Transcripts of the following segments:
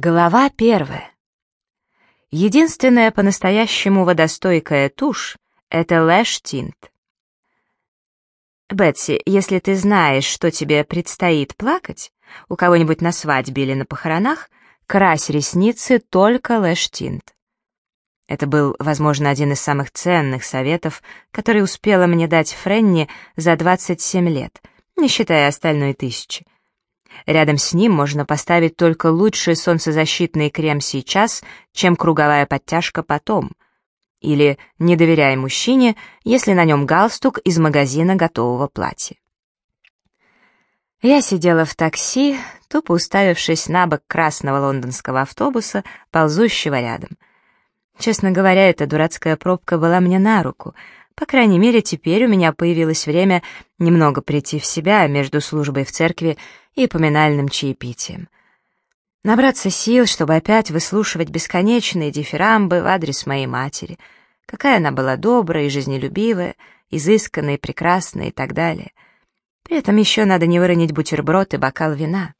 Глава первая. Единственная по-настоящему водостойкая тушь — это Tint. Бетси, если ты знаешь, что тебе предстоит плакать, у кого-нибудь на свадьбе или на похоронах, крась ресницы только Tint. Это был, возможно, один из самых ценных советов, который успела мне дать Френни за 27 лет, не считая остальной тысячи. Рядом с ним можно поставить только лучший солнцезащитный крем сейчас, чем круговая подтяжка потом. Или не доверяй мужчине, если на нем галстук из магазина готового платья. Я сидела в такси, тупо уставившись на бок красного лондонского автобуса, ползущего рядом. Честно говоря, эта дурацкая пробка была мне на руку — по крайней мере, теперь у меня появилось время немного прийти в себя между службой в церкви и поминальным чаепитием. Набраться сил, чтобы опять выслушивать бесконечные дифирамбы в адрес моей матери. Какая она была добрая и жизнелюбивая, изысканная и прекрасная и так далее. При этом еще надо не выронить бутерброд и бокал вина.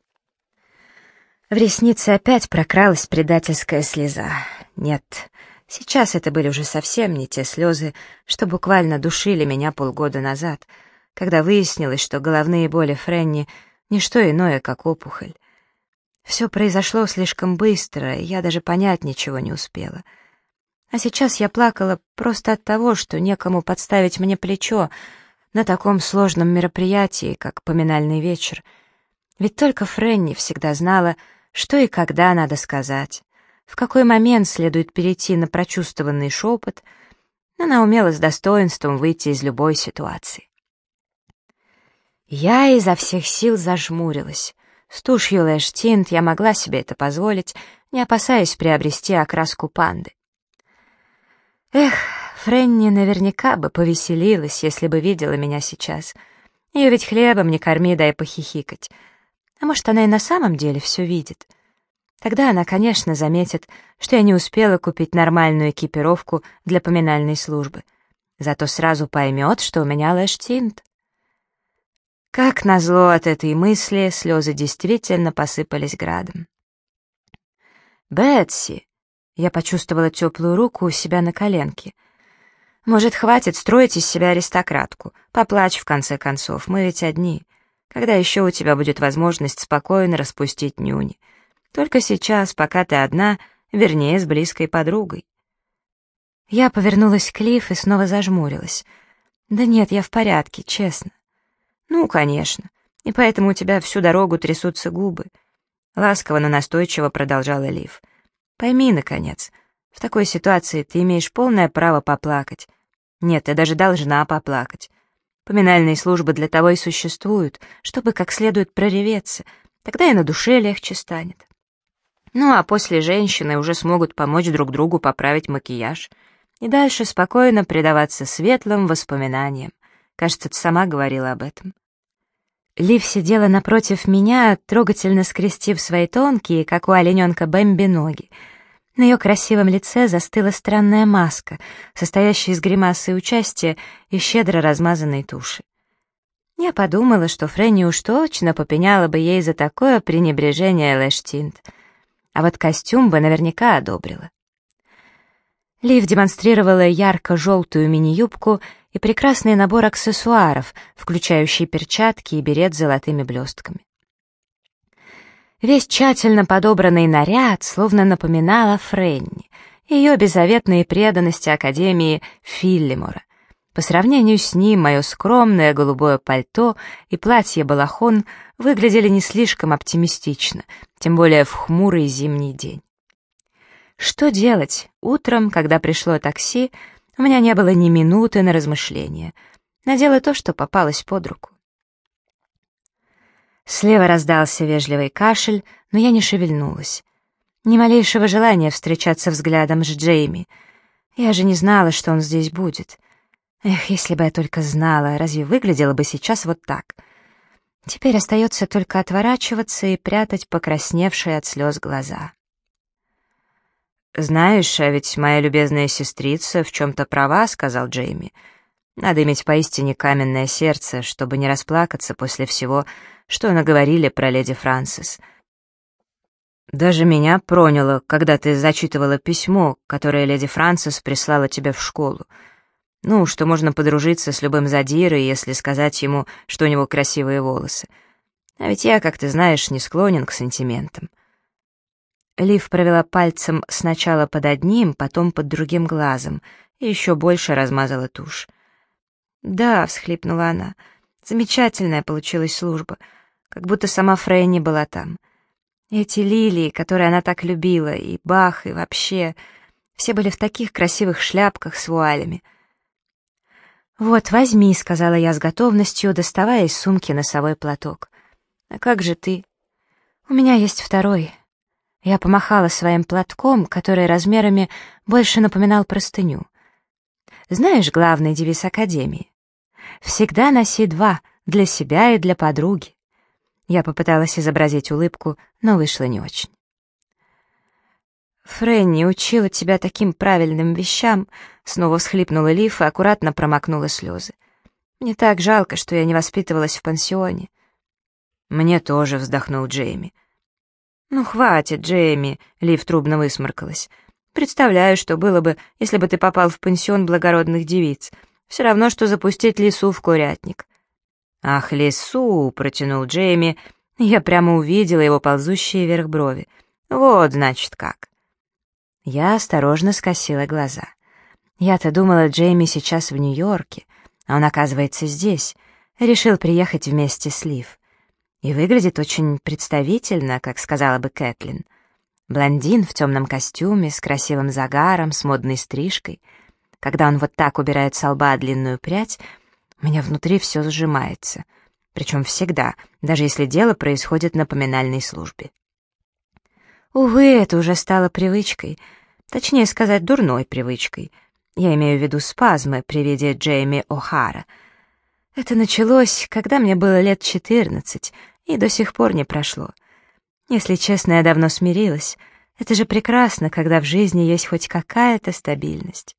В реснице опять прокралась предательская слеза. Нет, Сейчас это были уже совсем не те слезы, что буквально душили меня полгода назад, когда выяснилось, что головные боли Френни — не что иное, как опухоль. Все произошло слишком быстро, и я даже понять ничего не успела. А сейчас я плакала просто от того, что некому подставить мне плечо на таком сложном мероприятии, как поминальный вечер. Ведь только Френни всегда знала, что и когда надо сказать в какой момент следует перейти на прочувствованный шепот, она умела с достоинством выйти из любой ситуации. Я изо всех сил зажмурилась. С тушью Лэш Тинт я могла себе это позволить, не опасаясь приобрести окраску панды. Эх, Френни наверняка бы повеселилась, если бы видела меня сейчас. Ее ведь хлебом не корми, дай похихикать. А может, она и на самом деле все видит — Тогда она, конечно, заметит, что я не успела купить нормальную экипировку для поминальной службы. Зато сразу поймет, что у меня лэш-тинт. Как назло от этой мысли, слезы действительно посыпались градом. «Бетси!» Я почувствовала теплую руку у себя на коленке. «Может, хватит строить из себя аристократку? Поплачь, в конце концов, мы ведь одни. Когда еще у тебя будет возможность спокойно распустить нюни?» Только сейчас, пока ты одна, вернее, с близкой подругой. Я повернулась к Лив и снова зажмурилась. Да нет, я в порядке, честно. Ну, конечно. И поэтому у тебя всю дорогу трясутся губы. Ласково, но настойчиво продолжала Лив. Пойми, наконец, в такой ситуации ты имеешь полное право поплакать. Нет, ты даже должна поплакать. Поминальные службы для того и существуют, чтобы как следует прореветься, тогда и на душе легче станет. Ну а после женщины уже смогут помочь друг другу поправить макияж и дальше спокойно предаваться светлым воспоминаниям. Кажется, ты сама говорила об этом. Лив сидела напротив меня, трогательно скрестив свои тонкие, как у олененка Бэмби, ноги. На ее красивом лице застыла странная маска, состоящая из гримасы участия и щедро размазанной туши. Я подумала, что Фрэнни уж точно попеняла бы ей за такое пренебрежение Лэштинт — а вот костюм бы наверняка одобрила. Лив демонстрировала ярко-желтую мини-юбку и прекрасный набор аксессуаров, включающий перчатки и берет с золотыми блестками. Весь тщательно подобранный наряд словно напоминал о Френни, ее беззаветной преданности Академии Филлимора. По сравнению с ним мое скромное голубое пальто и платье-балахон выглядели не слишком оптимистично, тем более в хмурый зимний день. Что делать? Утром, когда пришло такси, у меня не было ни минуты на размышления. Надела то, что попалось под руку. Слева раздался вежливый кашель, но я не шевельнулась. Ни малейшего желания встречаться взглядом с Джейми. Я же не знала, что он здесь будет. Эх, если бы я только знала, разве выглядело бы сейчас вот так? Теперь остается только отворачиваться и прятать покрасневшие от слез глаза. «Знаешь, а ведь моя любезная сестрица в чем-то права», — сказал Джейми. «Надо иметь поистине каменное сердце, чтобы не расплакаться после всего, что наговорили про леди Франсис. Даже меня проняло, когда ты зачитывала письмо, которое леди Франсис прислала тебе в школу. Ну, что можно подружиться с любым задирой, если сказать ему, что у него красивые волосы. А ведь я, как ты знаешь, не склонен к сантиментам. Лив провела пальцем сначала под одним, потом под другим глазом и еще больше размазала тушь. «Да», — всхлипнула она, — «замечательная получилась служба, как будто сама Фрейни была там. Эти лилии, которые она так любила, и Бах, и вообще, все были в таких красивых шляпках с вуалями». «Вот, возьми», — сказала я с готовностью, доставая из сумки носовой платок. «А как же ты?» «У меня есть второй». Я помахала своим платком, который размерами больше напоминал простыню. Знаешь главный девиз Академии? «Всегда носи два, для себя и для подруги». Я попыталась изобразить улыбку, но вышло не очень. «Фрэнни учила тебя таким правильным вещам», — снова всхлипнула Лиф и аккуратно промокнула слезы. «Мне так жалко, что я не воспитывалась в пансионе». «Мне тоже», — вздохнул Джейми. «Ну, хватит, Джейми», — Лив трубно высморкалась. «Представляю, что было бы, если бы ты попал в пансион благородных девиц. Все равно, что запустить лису в курятник». «Ах, лису!» — протянул Джейми. Я прямо увидела его ползущие вверх брови. «Вот, значит, как». Я осторожно скосила глаза. Я-то думала, Джейми сейчас в Нью-Йорке, а он, оказывается, здесь. Решил приехать вместе с Лив. И выглядит очень представительно, как сказала бы Кэтлин. Блондин в темном костюме, с красивым загаром, с модной стрижкой. Когда он вот так убирает с лба длинную прядь, у меня внутри все сжимается. Причем всегда, даже если дело происходит на поминальной службе. Увы, это уже стало привычкой. Точнее сказать, дурной привычкой. Я имею в виду спазмы при виде Джейми О'Хара — это началось, когда мне было лет четырнадцать, и до сих пор не прошло. Если честно, я давно смирилась. Это же прекрасно, когда в жизни есть хоть какая-то стабильность.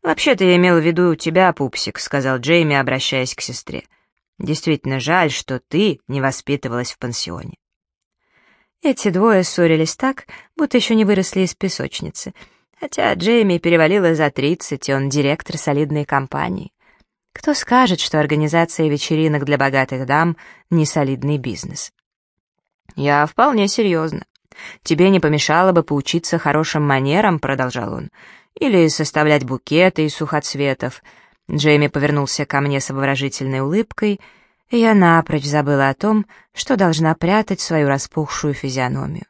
«Вообще-то я имел в виду тебя, пупсик», — сказал Джейми, обращаясь к сестре. «Действительно жаль, что ты не воспитывалась в пансионе». Эти двое ссорились так, будто еще не выросли из песочницы, хотя Джейми перевалило за тридцать, и он директор солидной компании. Кто скажет, что организация вечеринок для богатых дам — не солидный бизнес? «Я вполне серьезно. Тебе не помешало бы поучиться хорошим манерам», — продолжал он, «или составлять букеты из сухоцветов». Джейми повернулся ко мне с обворожительной улыбкой, и я напрочь забыла о том, что должна прятать свою распухшую физиономию.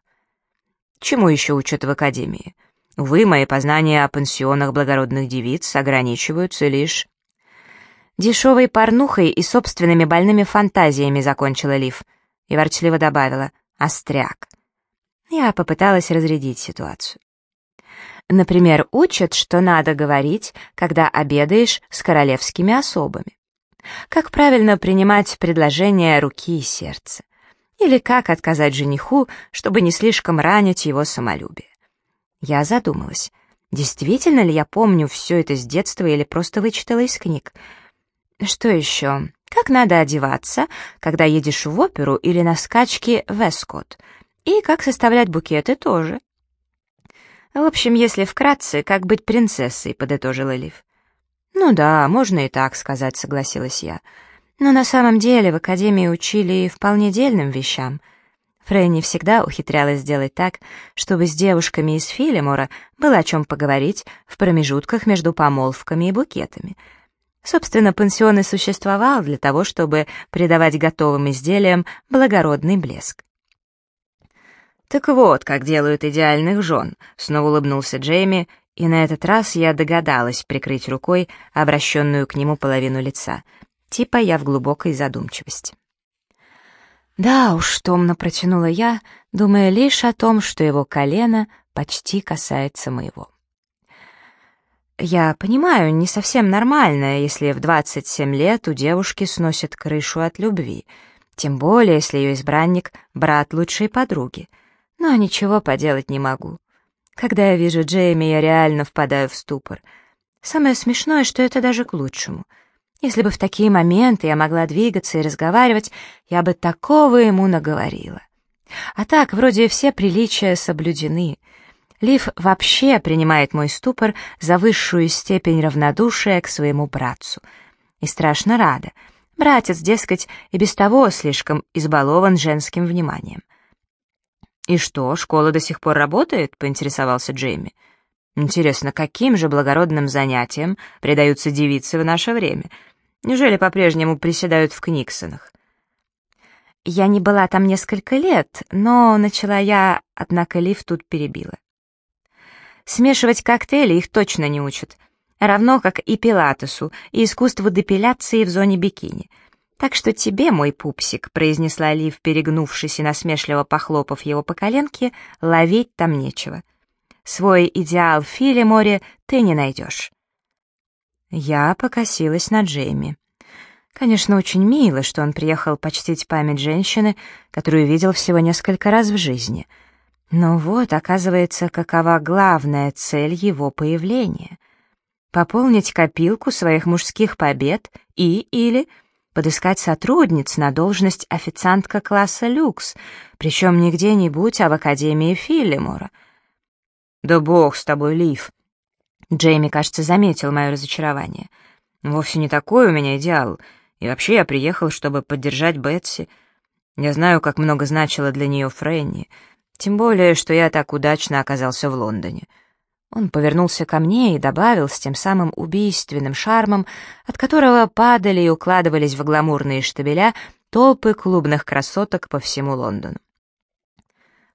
Чему еще учат в академии? Увы, мои познания о пансионах благородных девиц ограничиваются лишь Дешевой порнухой и собственными больными фантазиями закончила Лив. И ворчливо добавила «Остряк». Я попыталась разрядить ситуацию. Например, учат, что надо говорить, когда обедаешь с королевскими особами. Как правильно принимать предложение руки и сердца. Или как отказать жениху, чтобы не слишком ранить его самолюбие. Я задумалась, действительно ли я помню все это с детства или просто вычитала из книг. Что еще? Как надо одеваться, когда едешь в оперу или на скачки в Эскот? И как составлять букеты тоже. В общем, если вкратце, как быть принцессой, подытожила Лив. Ну да, можно и так сказать, согласилась я. Но на самом деле в академии учили вполне дельным вещам. Фрейни всегда ухитрялась сделать так, чтобы с девушками из Филимора было о чем поговорить в промежутках между помолвками и букетами — Собственно, пансион и существовал для того, чтобы придавать готовым изделиям благородный блеск. «Так вот, как делают идеальных жен», — снова улыбнулся Джейми, и на этот раз я догадалась прикрыть рукой обращенную к нему половину лица. Типа я в глубокой задумчивости. Да уж, томно протянула я, думая лишь о том, что его колено почти касается моего. Я понимаю, не совсем нормально, если в 27 лет у девушки сносит крышу от любви, тем более, если ее избранник — брат лучшей подруги. Но ничего поделать не могу. Когда я вижу Джейми, я реально впадаю в ступор. Самое смешное, что это даже к лучшему. Если бы в такие моменты я могла двигаться и разговаривать, я бы такого ему наговорила. А так, вроде все приличия соблюдены. Лив вообще принимает мой ступор за высшую степень равнодушия к своему братцу. И страшно рада. Братец, дескать, и без того слишком избалован женским вниманием. «И что, школа до сих пор работает?» — поинтересовался Джейми. «Интересно, каким же благородным занятиям предаются девицы в наше время? Неужели по-прежнему приседают в Книксонах?» «Я не была там несколько лет, но начала я, однако Лив тут перебила. Смешивать коктейли их точно не учат, равно как и пилатесу, и искусству депиляции в зоне бикини». «Так что тебе, мой пупсик», — произнесла Лив, перегнувшись и насмешливо похлопав его по коленке, — «ловить там нечего. Свой идеал в Филиморе ты не найдешь». Я покосилась на Джейми. Конечно, очень мило, что он приехал почтить память женщины, которую видел всего несколько раз в жизни. Но вот, оказывается, какова главная цель его появления. Пополнить копилку своих мужских побед и или подыскать сотрудниц на должность официантка класса люкс, причем не где-нибудь, а в Академии Филлимора. «Да бог с тобой, Лив!» Джейми, кажется, заметил мое разочарование. «Вовсе не такой у меня идеал, и вообще я приехал, чтобы поддержать Бетси. Я знаю, как много значило для нее Фрэнни, тем более, что я так удачно оказался в Лондоне». Он повернулся ко мне и добавил с тем самым убийственным шармом, от которого падали и укладывались в гламурные штабеля толпы клубных красоток по всему Лондону.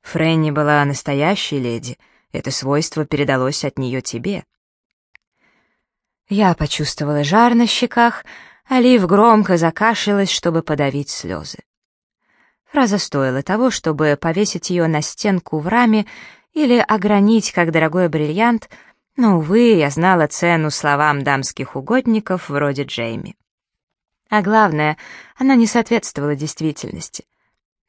Фрэнни была настоящей леди, это свойство передалось от нее тебе. Я почувствовала жар на щеках, а Лив громко закашлялась, чтобы подавить слезы. Фраза стоила того, чтобы повесить ее на стенку в раме или огранить как дорогой бриллиант, но, увы, я знала цену словам дамских угодников вроде Джейми. А главное, она не соответствовала действительности.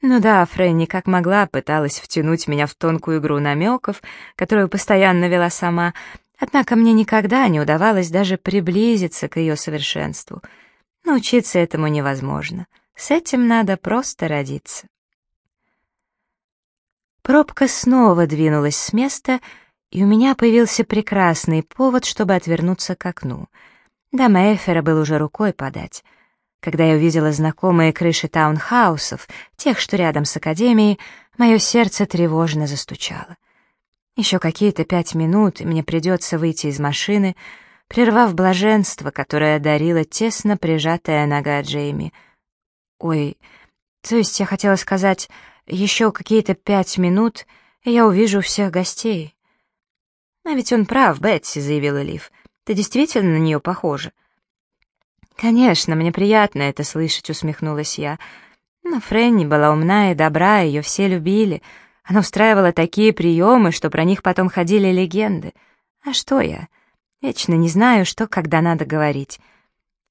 Ну да, Фрэнни как могла пыталась втянуть меня в тонкую игру намеков, которую постоянно вела сама, однако мне никогда не удавалось даже приблизиться к ее совершенству. Научиться этому невозможно. С этим надо просто родиться. Пробка снова двинулась с места, и у меня появился прекрасный повод, чтобы отвернуться к окну. До Эфера был уже рукой подать. Когда я увидела знакомые крыши таунхаусов, тех, что рядом с академией, мое сердце тревожно застучало. Еще какие-то пять минут, и мне придется выйти из машины, прервав блаженство, которое дарила тесно прижатая нога Джейми. Ой, то есть я хотела сказать, еще какие-то пять минут, и я увижу всех гостей. «А ведь он прав, Бетси», — заявила Лив. «Ты действительно на нее похожа». «Конечно, мне приятно это слышать», — усмехнулась я. Но Фрэнни была умна и добра, ее все любили. Она устраивала такие приемы, что про них потом ходили легенды. А что я? Вечно не знаю, что когда надо говорить.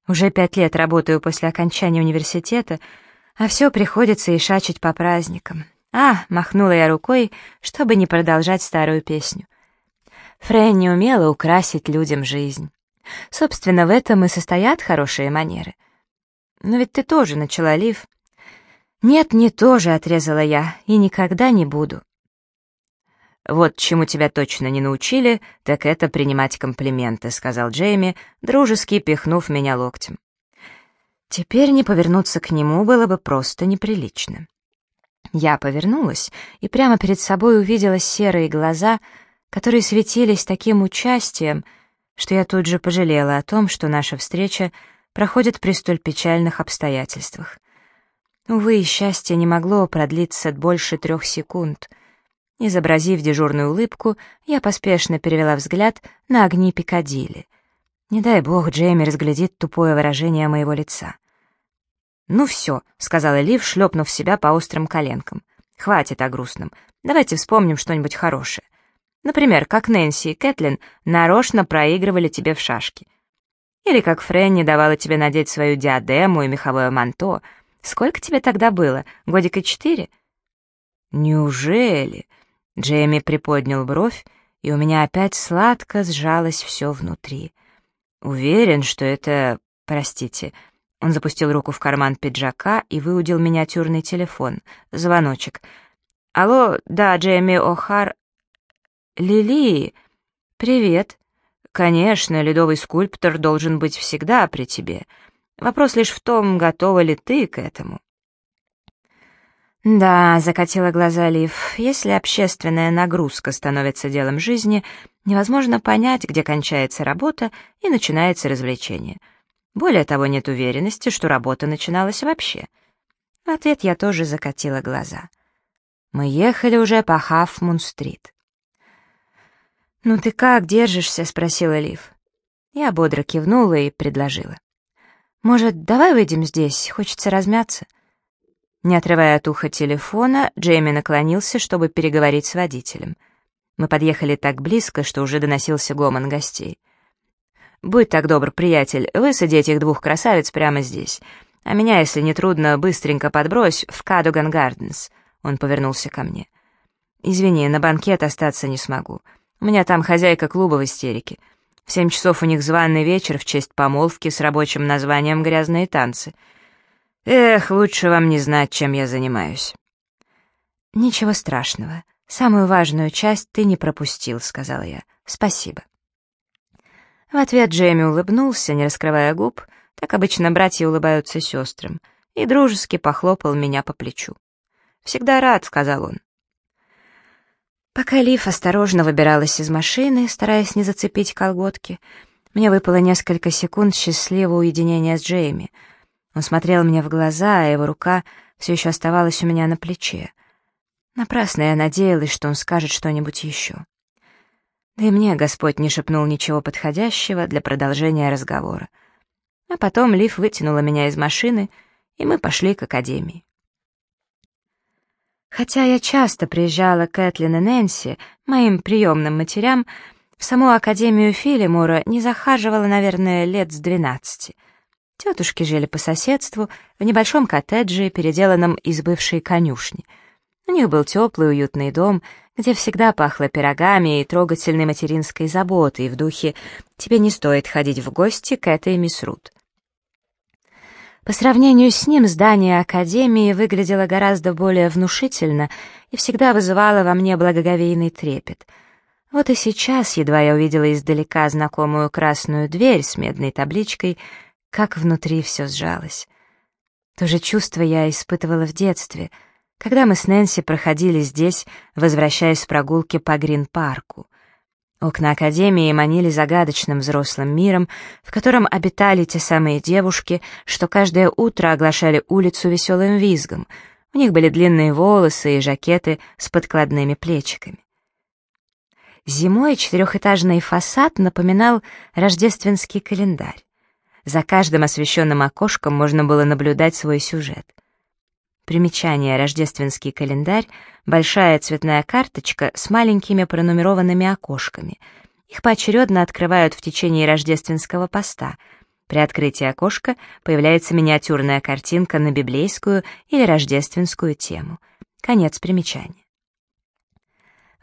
Уже пять лет работаю после окончания университета — а все приходится ишачить по праздникам. А, махнула я рукой, чтобы не продолжать старую песню. Фрэнни умела украсить людям жизнь. Собственно, в этом и состоят хорошие манеры. Но ведь ты тоже начала, Лив. Нет, не тоже, отрезала я, и никогда не буду. «Вот чему тебя точно не научили, так это принимать комплименты», — сказал Джейми, дружески пихнув меня локтем. Теперь не повернуться к нему было бы просто неприлично. Я повернулась и прямо перед собой увидела серые глаза, которые светились таким участием, что я тут же пожалела о том, что наша встреча проходит при столь печальных обстоятельствах. Увы, счастье не могло продлиться больше трех секунд. Изобразив дежурную улыбку, я поспешно перевела взгляд на огни Пикадилли. Не дай бог Джейми разглядит тупое выражение моего лица. «Ну все», — сказала Лив, шлепнув себя по острым коленкам. «Хватит о грустном. Давайте вспомним что-нибудь хорошее. Например, как Нэнси и Кэтлин нарочно проигрывали тебе в шашки. Или как Фрэнни давала тебе надеть свою диадему и меховое манто. Сколько тебе тогда было? Годика четыре?» «Неужели?» Джейми приподнял бровь, и у меня опять сладко сжалось все внутри. «Уверен, что это... Простите, он запустил руку в карман пиджака и выудил миниатюрный телефон. Звоночек. Алло, да, Джейми О'Хар... Лили, привет. Конечно, ледовый скульптор должен быть всегда при тебе. Вопрос лишь в том, готова ли ты к этому. «Да», — закатила глаза Лив, — «если общественная нагрузка становится делом жизни, невозможно понять, где кончается работа и начинается развлечение. Более того, нет уверенности, что работа начиналась вообще». В ответ я тоже закатила глаза. Мы ехали уже по Хафмун-стрит. «Ну ты как держишься?» — спросила Лив. Я бодро кивнула и предложила. «Может, давай выйдем здесь? Хочется размяться». Не отрывая от уха телефона, Джейми наклонился, чтобы переговорить с водителем. Мы подъехали так близко, что уже доносился гомон гостей. «Будь так добр, приятель, высади этих двух красавиц прямо здесь, а меня, если не трудно, быстренько подбрось в Кадуган Гарденс». Он повернулся ко мне. «Извини, на банкет остаться не смогу. У меня там хозяйка клуба в истерике. В семь часов у них званый вечер в честь помолвки с рабочим названием «Грязные танцы». Эх, лучше вам не знать, чем я занимаюсь. Ничего страшного. Самую важную часть ты не пропустил, сказала я. Спасибо. В ответ Джейми улыбнулся, не раскрывая губ, так обычно братья улыбаются сестрам, и дружески похлопал меня по плечу. «Всегда рад», — сказал он. Пока Лив осторожно выбиралась из машины, стараясь не зацепить колготки, мне выпало несколько секунд счастливого уединения с Джейми — он смотрел мне в глаза, а его рука все еще оставалась у меня на плече. Напрасно я надеялась, что он скажет что-нибудь еще. Да и мне Господь не шепнул ничего подходящего для продолжения разговора. А потом Лив вытянула меня из машины, и мы пошли к академии. Хотя я часто приезжала к Этлин и Нэнси, моим приемным матерям, в саму Академию Филимора не захаживала, наверное, лет с двенадцати — Тетушки жили по соседству, в небольшом коттедже, переделанном из бывшей конюшни. У них был теплый уютный дом, где всегда пахло пирогами и трогательной материнской заботой в духе «тебе не стоит ходить в гости к этой мисс Рут». По сравнению с ним здание Академии выглядело гораздо более внушительно и всегда вызывало во мне благоговейный трепет. Вот и сейчас, едва я увидела издалека знакомую красную дверь с медной табличкой — как внутри все сжалось. То же чувство я испытывала в детстве, когда мы с Нэнси проходили здесь, возвращаясь с прогулки по Грин-парку. Окна Академии манили загадочным взрослым миром, в котором обитали те самые девушки, что каждое утро оглашали улицу веселым визгом. У них были длинные волосы и жакеты с подкладными плечиками. Зимой четырехэтажный фасад напоминал рождественский календарь. За каждым освещенным окошком можно было наблюдать свой сюжет. Примечание «Рождественский календарь» — большая цветная карточка с маленькими пронумерованными окошками. Их поочередно открывают в течение рождественского поста. При открытии окошка появляется миниатюрная картинка на библейскую или рождественскую тему. Конец примечания.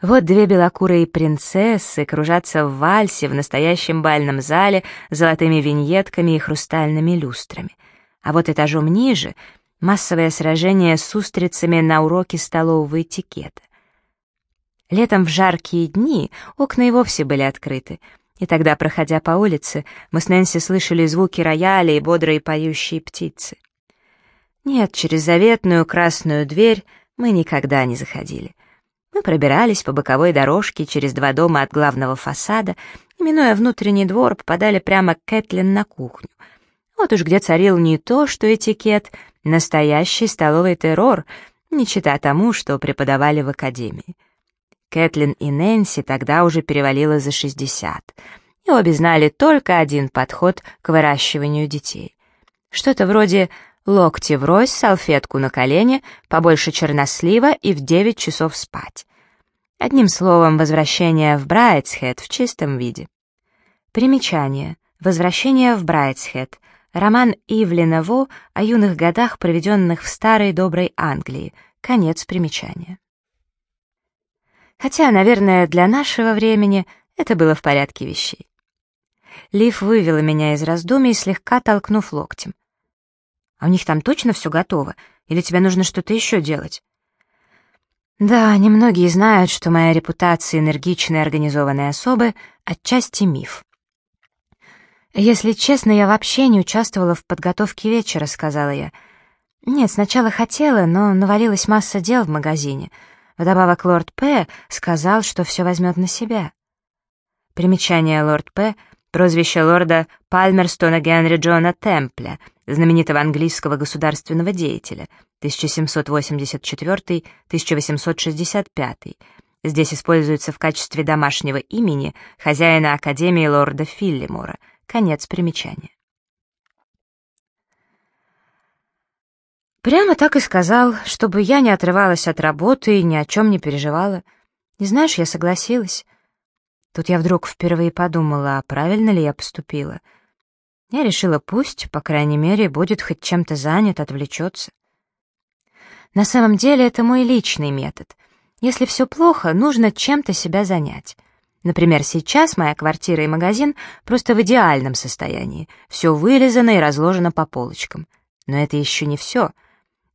Вот две белокурые принцессы кружатся в вальсе в настоящем бальном зале с золотыми виньетками и хрустальными люстрами. А вот этажом ниже — массовое сражение с устрицами на уроке столового этикета. Летом в жаркие дни окна и вовсе были открыты, и тогда, проходя по улице, мы с Нэнси слышали звуки рояля и бодрые поющие птицы. Нет, через заветную красную дверь мы никогда не заходили. Мы пробирались по боковой дорожке через два дома от главного фасада и, минуя внутренний двор, попадали прямо к Кэтлин на кухню. Вот уж где царил не то, что этикет, настоящий столовый террор, не чита тому, что преподавали в академии. Кэтлин и Нэнси тогда уже перевалило за 60, и обе знали только один подход к выращиванию детей. Что-то вроде локти врозь, салфетку на колени, побольше чернослива и в девять часов спать. Одним словом, возвращение в Брайтсхед в чистом виде. Примечание. Возвращение в Брайтсхед. Роман Ивлина Во о юных годах, проведенных в старой доброй Англии. Конец примечания. Хотя, наверное, для нашего времени это было в порядке вещей. Лив вывела меня из раздумий, слегка толкнув локтем. А у них там точно все готово? Или тебе нужно что-то еще делать?» Да, немногие знают, что моя репутация энергичной организованной особы отчасти миф. «Если честно, я вообще не участвовала в подготовке вечера», — сказала я. «Нет, сначала хотела, но навалилась масса дел в магазине. Вдобавок лорд П. сказал, что все возьмет на себя». Примечание лорд П. — прозвище лорда Пальмерстона Генри Джона Темпля, знаменитого английского государственного деятеля, 1784-1865. Здесь используется в качестве домашнего имени хозяина Академии лорда Филлимора — Конец примечания. Прямо так и сказал, чтобы я не отрывалась от работы и ни о чем не переживала. Не знаешь, я согласилась. Тут я вдруг впервые подумала, а правильно ли я поступила. Я решила, пусть, по крайней мере, будет хоть чем-то занят, отвлечется. На самом деле это мой личный метод. Если все плохо, нужно чем-то себя занять. Например, сейчас моя квартира и магазин просто в идеальном состоянии. Все вылизано и разложено по полочкам. Но это еще не все.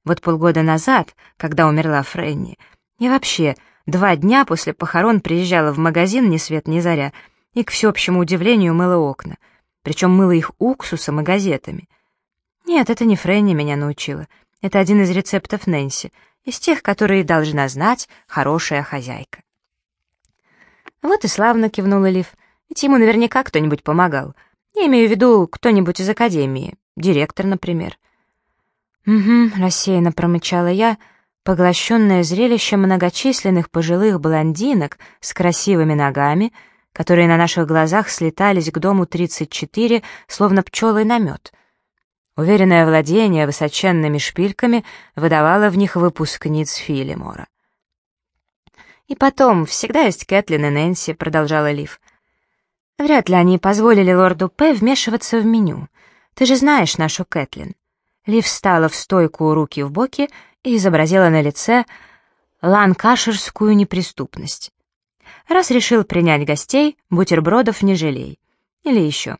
Вот полгода назад, когда умерла Фрэнни, я вообще два дня после похорон приезжала в магазин ни свет ни заря и, к всеобщему удивлению, мыла окна. Причем мыла их уксусом и газетами. Нет, это не Фрэнни меня научила. Это один из рецептов Нэнси, из тех, которые должна знать хорошая хозяйка. «Вот и славно», — кивнул Элиф. «Ведь ему наверняка кто-нибудь помогал. Я имею в виду кто-нибудь из академии. Директор, например». «Угу», — рассеянно промычала я, поглощенная зрелищем многочисленных пожилых блондинок с красивыми ногами, которые на наших глазах слетались к дому 34, словно пчелы на мед. Уверенное владение высоченными шпильками выдавало в них выпускниц Филимора. «И потом, всегда есть Кэтлин и Нэнси», — продолжала Лив. «Вряд ли они позволили лорду П. вмешиваться в меню. Ты же знаешь нашу Кэтлин». Лив встала в стойку, руки в боки, и изобразила на лице ланкаширскую неприступность. Раз решил принять гостей, бутербродов не жалей. Или еще.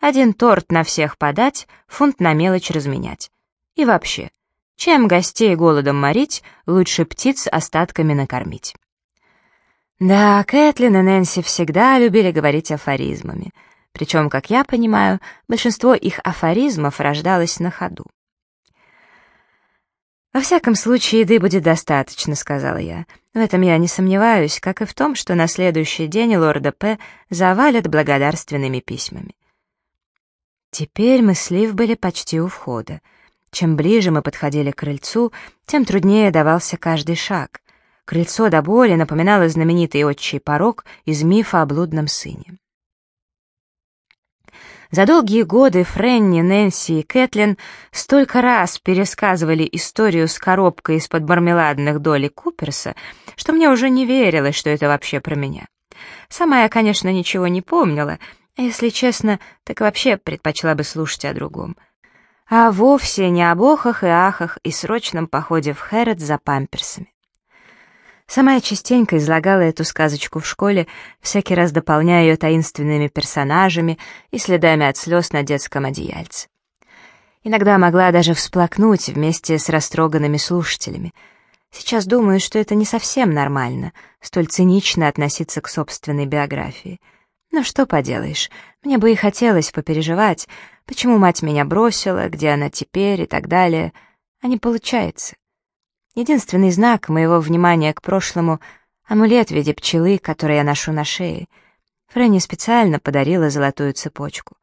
Один торт на всех подать, фунт на мелочь разменять. И вообще, чем гостей голодом морить, лучше птиц остатками накормить. Да, Кэтлин и Нэнси всегда любили говорить афоризмами. Причем, как я понимаю, большинство их афоризмов рождалось на ходу. «Во всяком случае, еды будет достаточно», — сказала я. В этом я не сомневаюсь, как и в том, что на следующий день лорда П. завалят благодарственными письмами. Теперь мы с были почти у входа. Чем ближе мы подходили к крыльцу, тем труднее давался каждый шаг. Крыльцо до боли напоминало знаменитый отчий порог из мифа о блудном сыне. За долгие годы Френни, Нэнси и Кэтлин столько раз пересказывали историю с коробкой из-под мармеладных долей Куперса, что мне уже не верилось, что это вообще про меня. Сама я, конечно, ничего не помнила, а если честно, так вообще предпочла бы слушать о другом. А вовсе не об охах и ахах и срочном походе в Хэрот за памперсами. Сама я частенько излагала эту сказочку в школе, всякий раз дополняя ее таинственными персонажами и следами от слез на детском одеяльце. Иногда могла даже всплакнуть вместе с растроганными слушателями. Сейчас думаю, что это не совсем нормально, столь цинично относиться к собственной биографии. Но что поделаешь, мне бы и хотелось попереживать, почему мать меня бросила, где она теперь и так далее, а не получается. Единственный знак моего внимания к прошлому — амулет в виде пчелы, который я ношу на шее. Фрэнни специально подарила золотую цепочку.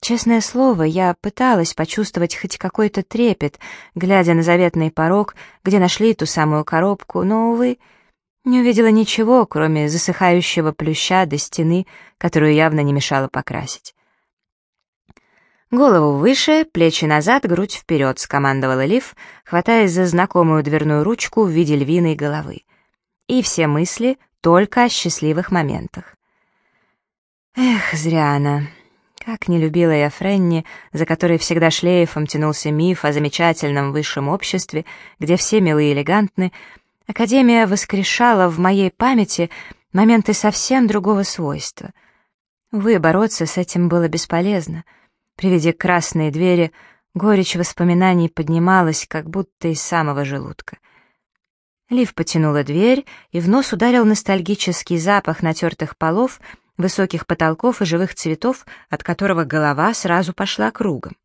Честное слово, я пыталась почувствовать хоть какой-то трепет, глядя на заветный порог, где нашли ту самую коробку, но, увы, не увидела ничего, кроме засыхающего плюща до стены, которую явно не мешало покрасить. «Голову выше, плечи назад, грудь вперед», — скомандовала Лив, хватаясь за знакомую дверную ручку в виде львиной головы. И все мысли только о счастливых моментах. Эх, зря она. Как не любила я Френни, за которой всегда шлейфом тянулся миф о замечательном высшем обществе, где все милые и элегантны, Академия воскрешала в моей памяти моменты совсем другого свойства. Увы, бороться с этим было бесполезно — при виде красной двери горечь воспоминаний поднималась, как будто из самого желудка. Лив потянула дверь, и в нос ударил ностальгический запах натертых полов, высоких потолков и живых цветов, от которого голова сразу пошла кругом.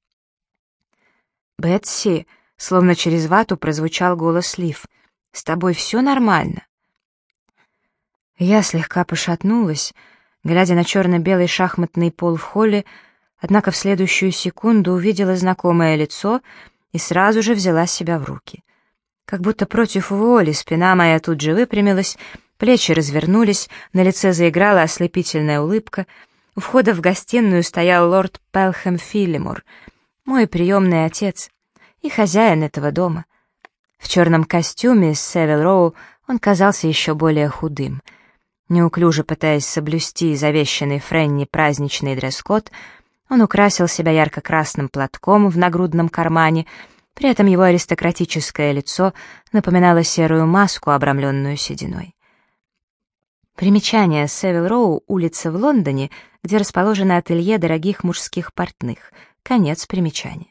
«Бетси», — словно через вату прозвучал голос Лив, — «с тобой все нормально?» Я слегка пошатнулась, глядя на черно-белый шахматный пол в холле, однако в следующую секунду увидела знакомое лицо и сразу же взяла себя в руки. Как будто против воли спина моя тут же выпрямилась, плечи развернулись, на лице заиграла ослепительная улыбка. У входа в гостиную стоял лорд Пелхэм Филлимор, мой приемный отец и хозяин этого дома. В черном костюме с Севил Роу он казался еще более худым. Неуклюже пытаясь соблюсти завещанный Френни праздничный дресс-код, он украсил себя ярко-красным платком в нагрудном кармане — при этом его аристократическое лицо напоминало серую маску, обрамленную сединой. Примечание Севил Роу, улица в Лондоне, где расположено ателье дорогих мужских портных. Конец примечания.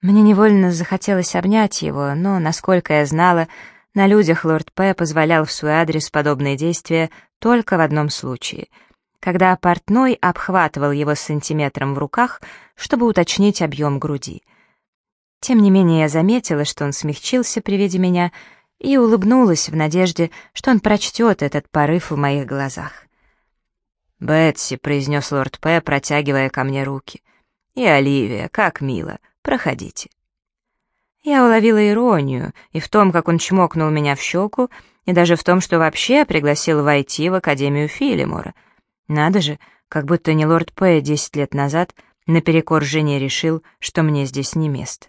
Мне невольно захотелось обнять его, но, насколько я знала, на людях лорд П. позволял в свой адрес подобные действия только в одном случае — когда портной обхватывал его сантиметром в руках, чтобы уточнить объем груди — тем не менее я заметила, что он смягчился при виде меня и улыбнулась в надежде, что он прочтет этот порыв в моих глазах. «Бетси», — произнес лорд П., протягивая ко мне руки. «И Оливия, как мило, проходите». Я уловила иронию и в том, как он чмокнул меня в щеку, и даже в том, что вообще пригласил войти в Академию Филимора. Надо же, как будто не лорд П. десять лет назад наперекор жене решил, что мне здесь не место.